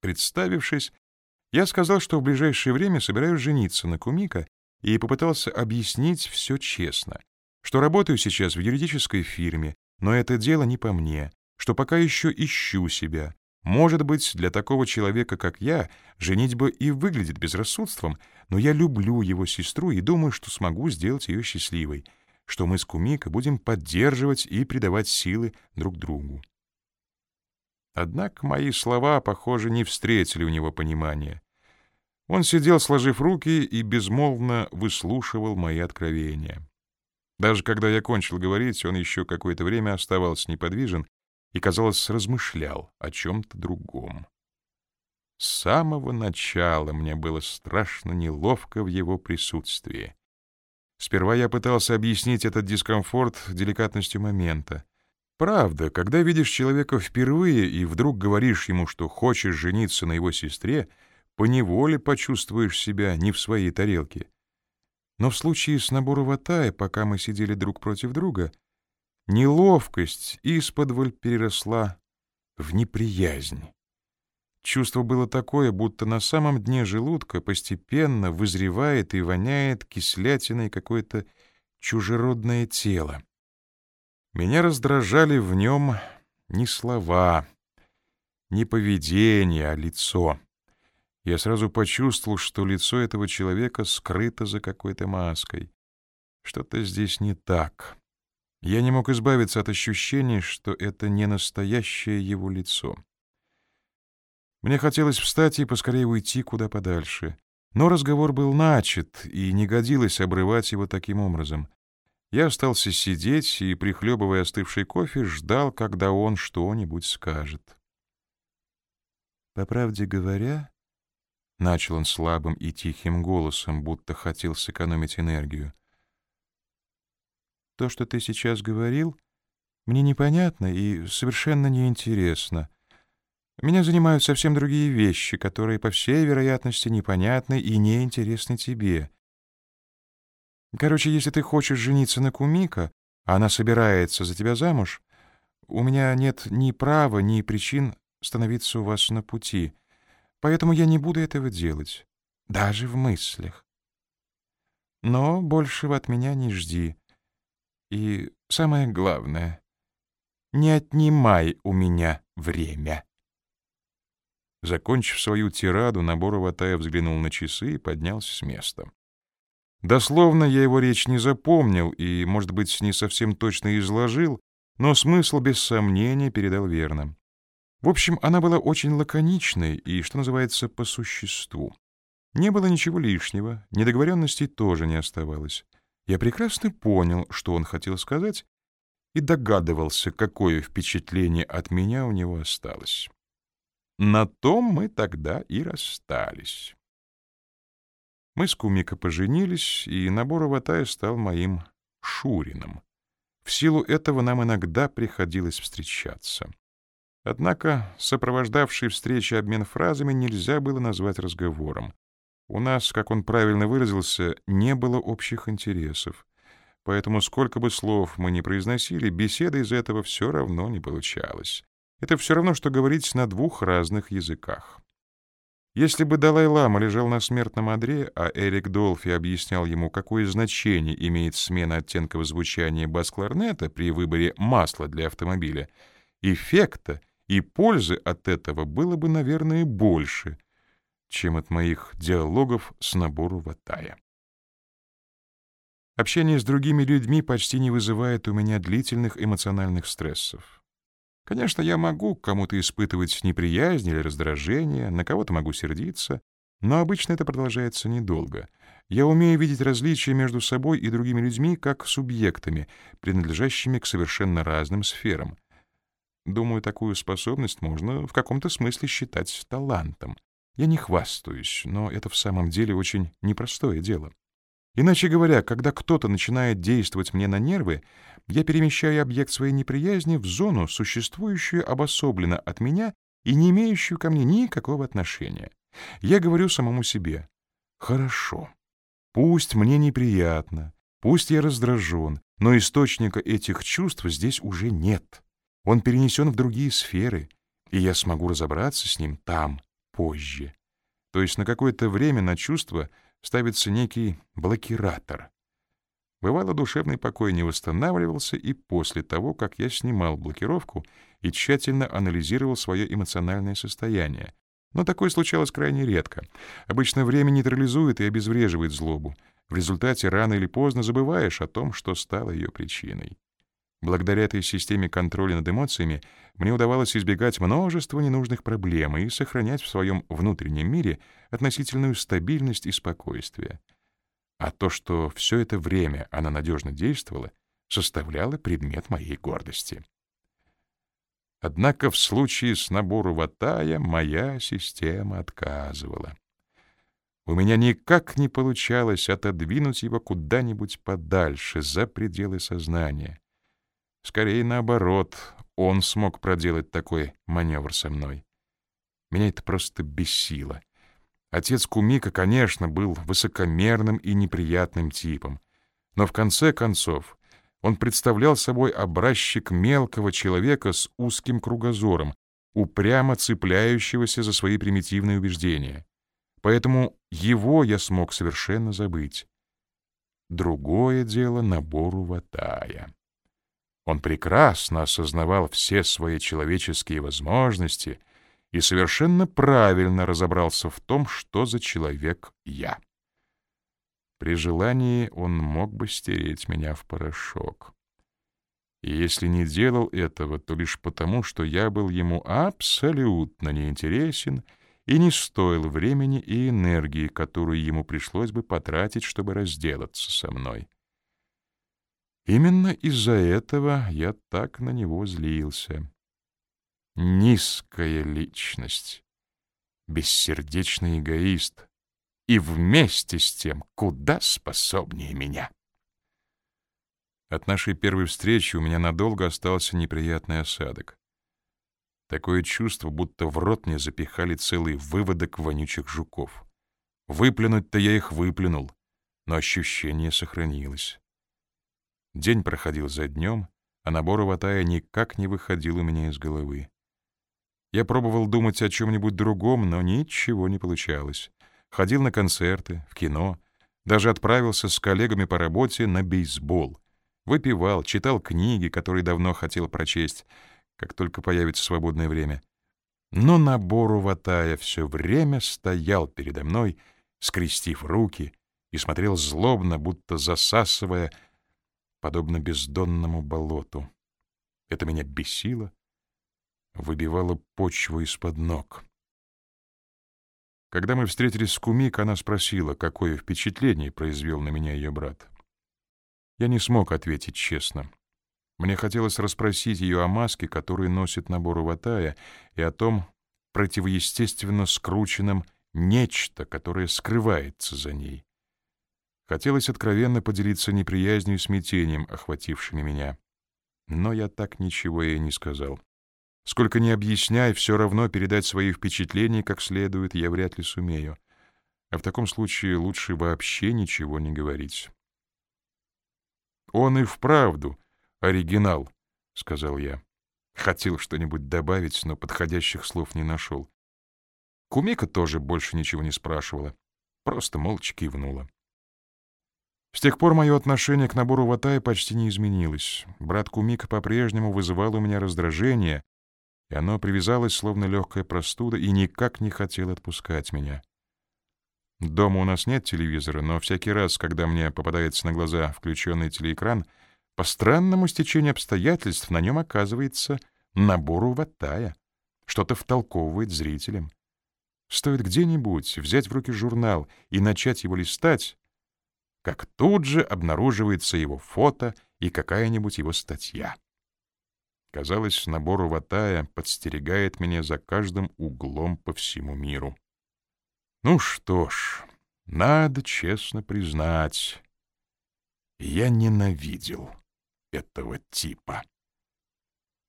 Представившись, я сказал, что в ближайшее время собираюсь жениться на Кумика и попытался объяснить все честно, что работаю сейчас в юридической фирме, но это дело не по мне, что пока еще ищу себя. Может быть, для такого человека, как я, женитьба и выглядит безрассудством, но я люблю его сестру и думаю, что смогу сделать ее счастливой, что мы с Кумика будем поддерживать и придавать силы друг другу. Однако мои слова, похоже, не встретили у него понимания. Он сидел, сложив руки, и безмолвно выслушивал мои откровения. Даже когда я кончил говорить, он еще какое-то время оставался неподвижен и, казалось, размышлял о чем-то другом. С самого начала мне было страшно неловко в его присутствии. Сперва я пытался объяснить этот дискомфорт деликатностью момента. Правда, когда видишь человека впервые и вдруг говоришь ему, что хочешь жениться на его сестре, поневоле почувствуешь себя не в своей тарелке. Но в случае с Набору Ватая, пока мы сидели друг против друга, неловкость исподволь переросла в неприязнь. Чувство было такое, будто на самом дне желудка постепенно вызревает и воняет кислятиной какое-то чужеродное тело. Меня раздражали в нем не слова, не поведение, а лицо. Я сразу почувствовал, что лицо этого человека скрыто за какой-то маской. Что-то здесь не так. Я не мог избавиться от ощущения, что это не настоящее его лицо. Мне хотелось встать и поскорее уйти куда подальше. Но разговор был начат, и не годилось обрывать его таким образом. Я остался сидеть и, прихлебывая остывший кофе, ждал, когда он что-нибудь скажет. По правде говоря, Начал он слабым и тихим голосом, будто хотел сэкономить энергию. «То, что ты сейчас говорил, мне непонятно и совершенно неинтересно. Меня занимают совсем другие вещи, которые, по всей вероятности, непонятны и неинтересны тебе. Короче, если ты хочешь жениться на Кумика, а она собирается за тебя замуж, у меня нет ни права, ни причин становиться у вас на пути». Поэтому я не буду этого делать, даже в мыслях. Но большего от меня не жди. И самое главное, не отнимай у меня время. Закончив свою тираду, Наборов Атая взглянул на часы и поднялся с места. Дословно я его речь не запомнил и, может быть, не совсем точно изложил, но смысл без сомнения передал верно. В общем, она была очень лаконичной и, что называется, по существу. Не было ничего лишнего, недоговоренностей тоже не оставалось. Я прекрасно понял, что он хотел сказать, и догадывался, какое впечатление от меня у него осталось. На том мы тогда и расстались. Мы с Кумика поженились, и набор Аватая стал моим Шурином. В силу этого нам иногда приходилось встречаться. Однако сопровождавший встречи обмен фразами нельзя было назвать разговором. У нас, как он правильно выразился, не было общих интересов. Поэтому сколько бы слов мы ни произносили, беседа из этого все равно не получалась. Это все равно, что говорить на двух разных языках. Если бы Далай-Лама лежал на смертном одре, а Эрик Долфи объяснял ему, какое значение имеет смена оттенков звучания бас-кларнета при выборе масла для автомобиля, эффекта и пользы от этого было бы, наверное, больше, чем от моих диалогов с набору Ватая. Общение с другими людьми почти не вызывает у меня длительных эмоциональных стрессов. Конечно, я могу кому-то испытывать неприязнь или раздражение, на кого-то могу сердиться, но обычно это продолжается недолго. Я умею видеть различия между собой и другими людьми как субъектами, принадлежащими к совершенно разным сферам — Думаю, такую способность можно в каком-то смысле считать талантом. Я не хвастаюсь, но это в самом деле очень непростое дело. Иначе говоря, когда кто-то начинает действовать мне на нервы, я перемещаю объект своей неприязни в зону, существующую обособленно от меня и не имеющую ко мне никакого отношения. Я говорю самому себе, «Хорошо, пусть мне неприятно, пусть я раздражен, но источника этих чувств здесь уже нет». Он перенесен в другие сферы, и я смогу разобраться с ним там, позже. То есть на какое-то время на чувство ставится некий блокиратор. Бывало, душевный покой не восстанавливался и после того, как я снимал блокировку и тщательно анализировал свое эмоциональное состояние. Но такое случалось крайне редко. Обычно время нейтрализует и обезвреживает злобу. В результате рано или поздно забываешь о том, что стало ее причиной. Благодаря этой системе контроля над эмоциями мне удавалось избегать множества ненужных проблем и сохранять в своем внутреннем мире относительную стабильность и спокойствие. А то, что все это время она надежно действовала, составляло предмет моей гордости. Однако в случае с набором ватая моя система отказывала. У меня никак не получалось отодвинуть его куда-нибудь подальше, за пределы сознания. Скорее наоборот, он смог проделать такой маневр со мной. Меня это просто бесило. Отец Кумика, конечно, был высокомерным и неприятным типом, но в конце концов он представлял собой образчик мелкого человека с узким кругозором, упрямо цепляющегося за свои примитивные убеждения. Поэтому его я смог совершенно забыть. Другое дело набору ватая. Он прекрасно осознавал все свои человеческие возможности и совершенно правильно разобрался в том, что за человек я. При желании он мог бы стереть меня в порошок. И если не делал этого, то лишь потому, что я был ему абсолютно неинтересен и не стоил времени и энергии, которую ему пришлось бы потратить, чтобы разделаться со мной. Именно из-за этого я так на него злился. Низкая личность, бессердечный эгоист и вместе с тем куда способнее меня. От нашей первой встречи у меня надолго остался неприятный осадок. Такое чувство, будто в рот мне запихали целый выводок вонючих жуков. Выплюнуть-то я их выплюнул, но ощущение сохранилось. День проходил за днем, а набор Аватая никак не выходил у меня из головы. Я пробовал думать о чем-нибудь другом, но ничего не получалось. Ходил на концерты, в кино, даже отправился с коллегами по работе на бейсбол. Выпивал, читал книги, которые давно хотел прочесть, как только появится свободное время. Но набор Ватая все время стоял передо мной, скрестив руки, и смотрел злобно, будто засасывая подобно бездонному болоту. Это меня бесило, выбивало почву из-под ног. Когда мы встретились с Кумик, она спросила, какое впечатление произвел на меня ее брат. Я не смог ответить честно. Мне хотелось расспросить ее о маске, которую носит набор Ватая, и о том противоестественно скрученном нечто, которое скрывается за ней. Хотелось откровенно поделиться неприязнью и смятением, охватившими меня. Но я так ничего ей не сказал. Сколько ни объясняй, все равно передать свои впечатления как следует я вряд ли сумею. А в таком случае лучше вообще ничего не говорить. «Он и вправду оригинал», — сказал я. Хотел что-нибудь добавить, но подходящих слов не нашел. Кумика тоже больше ничего не спрашивала, просто молча кивнула. С тех пор мое отношение к набору ватая почти не изменилось. Брат Кумик по-прежнему вызывал у меня раздражение, и оно привязалось, словно легкая простуда, и никак не хотел отпускать меня. Дома у нас нет телевизора, но всякий раз, когда мне попадается на глаза включенный телеэкран, по странному стечению обстоятельств на нем оказывается набору ватая, что-то втолковывает зрителям. Стоит где-нибудь взять в руки журнал и начать его листать, как тут же обнаруживается его фото и какая-нибудь его статья. Казалось, набор Ватая подстерегает меня за каждым углом по всему миру. Ну что ж, надо честно признать, я ненавидел этого типа.